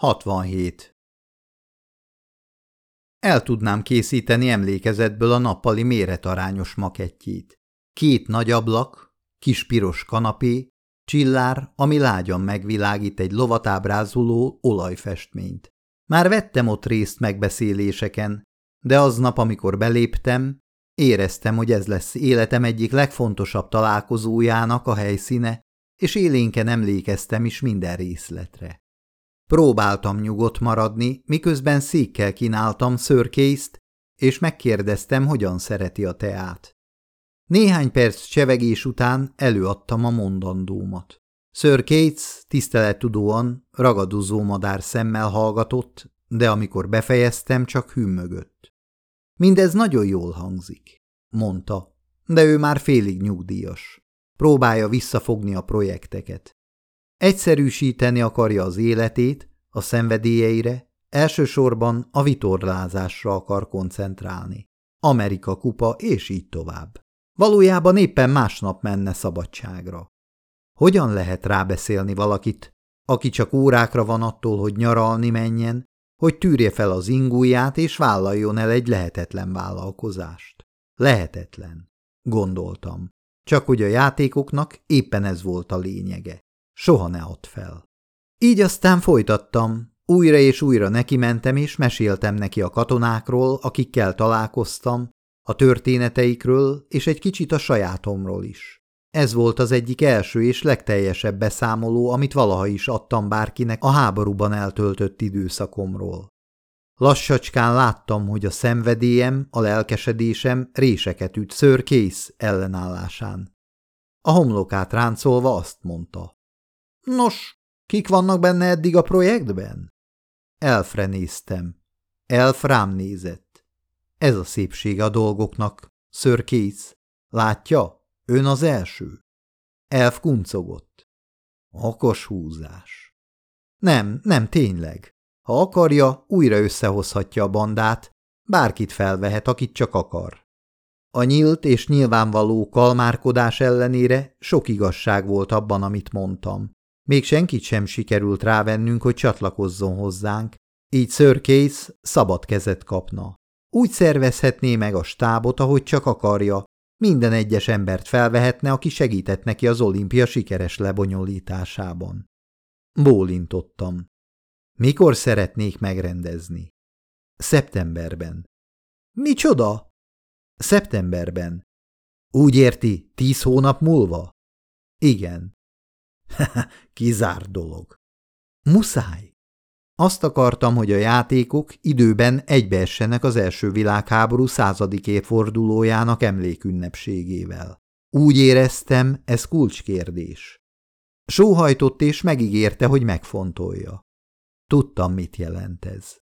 67. El tudnám készíteni emlékezetből a nappali méretarányos makettjét. Két nagy ablak, kis piros kanapé, csillár, ami lágyan megvilágít egy lovatábrázoló olajfestményt. Már vettem ott részt megbeszéléseken, de aznap, amikor beléptem, éreztem, hogy ez lesz életem egyik legfontosabb találkozójának a helyszíne, és élénken emlékeztem is minden részletre. Próbáltam nyugodt maradni, miközben székkel kínáltam szörkészt, és megkérdeztem, hogyan szereti a teát. Néhány perc csevegés után előadtam a mondandómat. Sir Cates tisztelettudóan, ragadozó madár szemmel hallgatott, de amikor befejeztem, csak hümmögött. Mindez nagyon jól hangzik, mondta, de ő már félig nyugdíjas. Próbálja visszafogni a projekteket. Egyszerűsíteni akarja az életét, a szenvedélyeire, elsősorban a vitorlázásra akar koncentrálni. Amerika kupa és így tovább. Valójában éppen másnap menne szabadságra. Hogyan lehet rábeszélni valakit, aki csak órákra van attól, hogy nyaralni menjen, hogy tűrje fel az ingúját és vállaljon el egy lehetetlen vállalkozást? Lehetetlen, gondoltam. Csak hogy a játékoknak éppen ez volt a lényege. Soha ne add fel. Így aztán folytattam. Újra és újra neki mentem és meséltem neki a katonákról, akikkel találkoztam, a történeteikről és egy kicsit a sajátomról is. Ez volt az egyik első és legteljesebb beszámoló, amit valaha is adtam bárkinek a háborúban eltöltött időszakomról. Lassacskán láttam, hogy a szenvedélyem, a lelkesedésem réseket üt Case ellenállásán. A homlokát ráncolva azt mondta. Nos, kik vannak benne eddig a projektben? Elfre néztem. Elf rám nézett. Ez a szépsége a dolgoknak, Sir Case. Látja? Ön az első. Elf kuncogott. Okos húzás. Nem, nem tényleg. Ha akarja, újra összehozhatja a bandát, bárkit felvehet, akit csak akar. A nyílt és nyilvánvaló kalmárkodás ellenére sok igazság volt abban, amit mondtam. Még senkit sem sikerült rávennünk, hogy csatlakozzon hozzánk, így Sir Case szabad kezet kapna. Úgy szervezhetné meg a stábot, ahogy csak akarja, minden egyes embert felvehetne, aki segített neki az olimpia sikeres lebonyolításában. Bólintottam. Mikor szeretnék megrendezni? Szeptemberben. Micsoda? Szeptemberben. Úgy érti, tíz hónap múlva? Igen. Kizár dolog. Muszáj. Azt akartam, hogy a játékok időben egybeessenek az első világháború századik évfordulójának emlékünnepségével. Úgy éreztem, ez kulcskérdés. Sóhajtott és megígérte, hogy megfontolja. Tudtam, mit jelent ez.